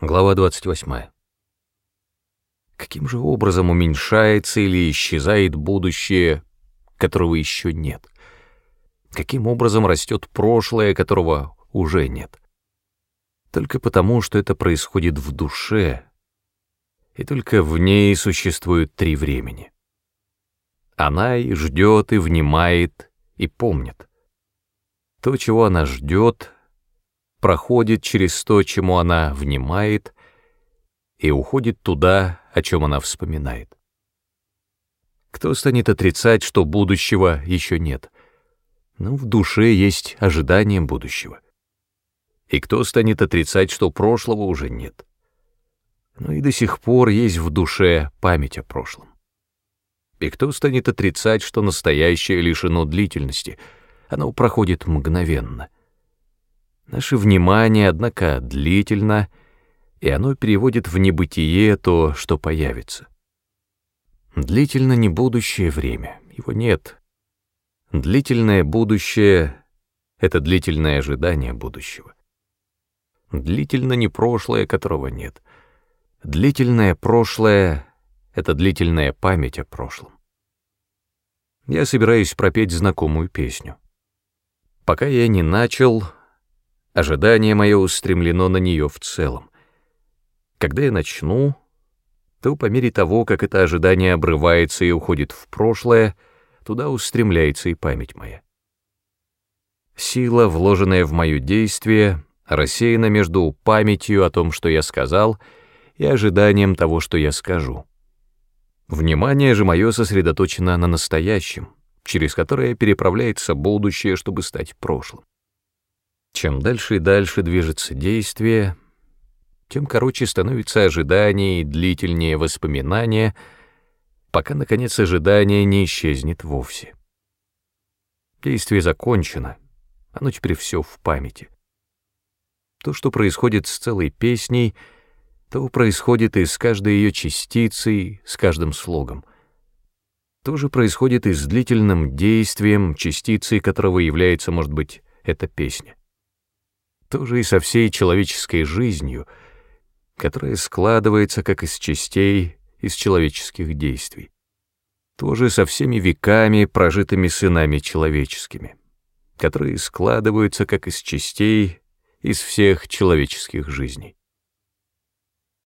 Глава 28. Каким же образом уменьшается или исчезает будущее, которого еще нет? Каким образом растет прошлое, которого уже нет? Только потому, что это происходит в душе, и только в ней существуют три времени. Она и ждет, и внимает, и помнит. То, чего она ждет, проходит через то, чему она внимает, и уходит туда, о чем она вспоминает. Кто станет отрицать, что будущего еще нет? Ну, в душе есть ожидание будущего. И кто станет отрицать, что прошлого уже нет? Ну и до сих пор есть в душе память о прошлом. И кто станет отрицать, что настоящее лишено длительности? Оно проходит мгновенно — Наше внимание, однако, длительно, и оно переводит в небытие то, что появится. Длительно не будущее время, его нет. Длительное будущее — это длительное ожидание будущего. Длительно не прошлое, которого нет. Длительное прошлое — это длительная память о прошлом. Я собираюсь пропеть знакомую песню. Пока я не начал, Ожидание мое устремлено на нее в целом. Когда я начну, то по мере того, как это ожидание обрывается и уходит в прошлое, туда устремляется и память моя. Сила, вложенная в мое действие, рассеяна между памятью о том, что я сказал, и ожиданием того, что я скажу. Внимание же мое сосредоточено на настоящем, через которое переправляется будущее, чтобы стать прошлым. Чем дальше и дальше движется действие, тем короче становится ожидание и длительнее воспоминания, пока, наконец, ожидание не исчезнет вовсе. Действие закончено, оно теперь все в памяти. То, что происходит с целой песней, то происходит и с каждой ее частицей, с каждым слогом. То же происходит и с длительным действием, частицей которого является, может быть, эта песня то же и со всей человеческой жизнью, которая складывается как из частей, из человеческих действий. То же со всеми веками, прожитыми сынами человеческими, которые складываются как из частей, из всех человеческих жизней.